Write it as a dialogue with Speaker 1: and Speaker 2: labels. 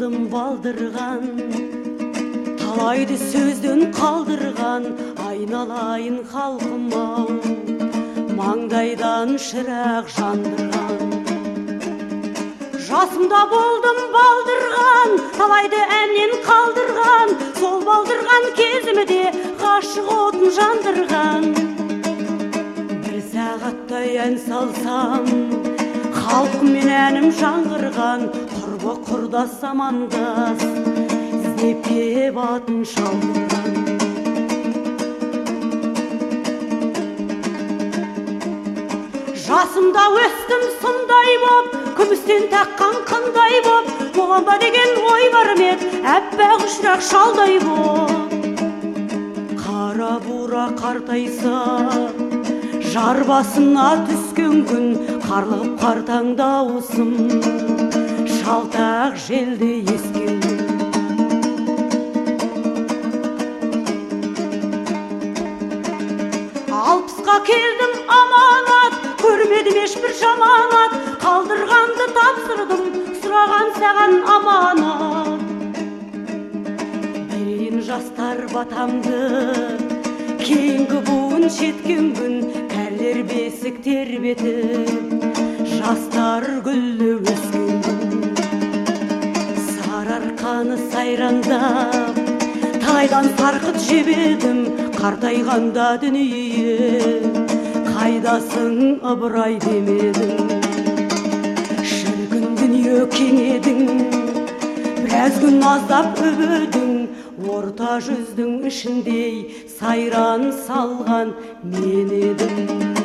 Speaker 1: болдым балдырған. Талайды сөзден қалдырған айналайын халқым ау. Маңдайдан шырақ жандырған. Жасымда болдым балдырған талайды әннен қалдырған. Сол балдырған кезімде ғашық отын жандырған. бір сағаттай ән салсам халқыммен әнім жаңғырған. Құрбы құрдас амандас іздеп атын шалдырған жасымда өстім сұмдай боп күмістен таққан қындай боп болам ба деген ой бар еді әппақ ұшырақ шалдай боп. Қара бура қартайса жар басына түскен күн қарлығып қартаң дауысым шалтақ желді ескен алпысқа келдім аманат көрмедім ешбір жаманат. Қалдырғанды тапсырдым сұраған саған аманат. Берейін жастар батамды кейінгі буын жеткен күн. Кәрілер бесік тербетіп жастар гүлі сарыарқаны сайрандап талайдан сарқыт жебедім қартайғанда дүние. Қайдасың ыбырай демедің шіркін дүние кең едің біраз күн аздап өбөдің орта жүздің ішіндей сайран салған мен едім.